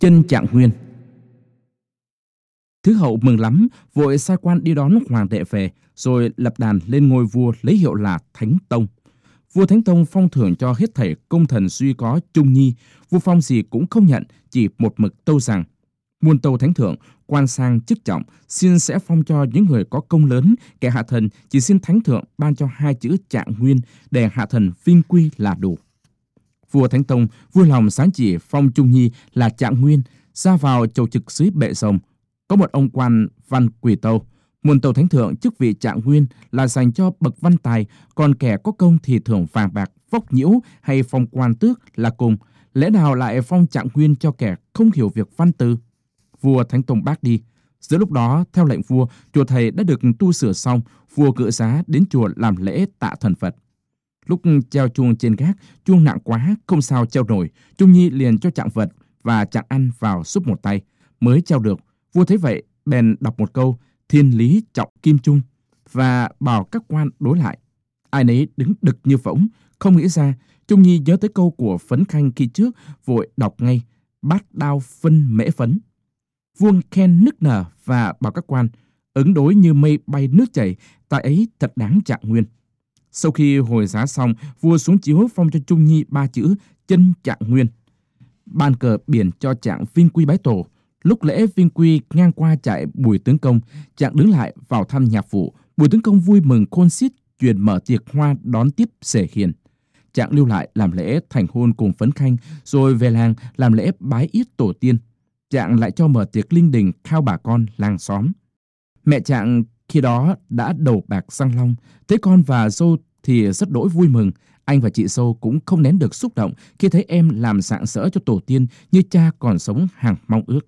Chân Trạng Nguyên Thứ hậu mừng lắm, vội sai quan đi đón hoàng đệ về, rồi lập đàn lên ngôi vua lấy hiệu là Thánh Tông. Vua Thánh Tông phong thưởng cho hết thảy công thần duy có trung nhi, vua phong gì cũng không nhận, chỉ một mực tâu rằng muôn tâu thánh thượng, quan sang chức trọng, xin sẽ phong cho những người có công lớn, kẻ hạ thần chỉ xin thánh thượng ban cho hai chữ trạng nguyên để hạ thần vinh quy là đủ. Vua Thánh Tông vui lòng sáng chỉ phong Trung Nhi là trạng nguyên, ra vào chầu trực dưới bệ rồng. Có một ông quan văn quỳ tâu, muôn tàu thánh thượng chức vị trạng nguyên là dành cho bậc văn tài, còn kẻ có công thì thưởng vàng bạc, vóc nhiễu hay phong quan tước là cùng. Lẽ nào lại phong trạng nguyên cho kẻ không hiểu việc văn từ? vua Thánh Tông bác đi. Giữa lúc đó, theo lệnh vua, chùa thầy đã được tu sửa xong, vua cự giá đến chùa làm lễ tạ thần Phật. Lúc treo chuông trên gác, chuông nặng quá, không sao treo nổi, Trung Nhi liền cho chạng vật và chạng ăn vào giúp một tay. Mới treo được, vua thấy vậy, bèn đọc một câu, thiên lý trọng kim trung, và bảo các quan đối lại. Ai nấy đứng đực như phỗng, không nghĩ ra, Trung Nhi nhớ tới câu của Phấn Khanh khi trước, vội đọc ngay, bát đao phân mễ phấn. Vuông khen nức nở và bảo các quan, ứng đối như mây bay nước chảy, tại ấy thật đáng trạng nguyên. Sau khi hồi giá xong, vua xuống chiếu phong cho Trung Nhi ba chữ chân trạng nguyên. Ban cờ biển cho trạng Vinh Quy bái tổ. Lúc lễ Vinh Quy ngang qua trại Bùi Tướng Công, trạng đứng lại vào thăm nhạc phụ. Bùi Tướng Công vui mừng khôn xiết truyền mở tiệc hoa đón tiếp sể hiền. Trạng lưu lại làm lễ thành hôn cùng Phấn Khanh, rồi về làng làm lễ bái ít tổ tiên. Trạng lại cho mở tiệc linh đình khao bà con làng xóm. Mẹ Trạng khi đó đã đầu bạc răng long, thấy con và dâu thì rất đỗi vui mừng. Anh và chị dâu cũng không nén được xúc động khi thấy em làm sạng sỡ cho tổ tiên như cha còn sống hàng mong ước.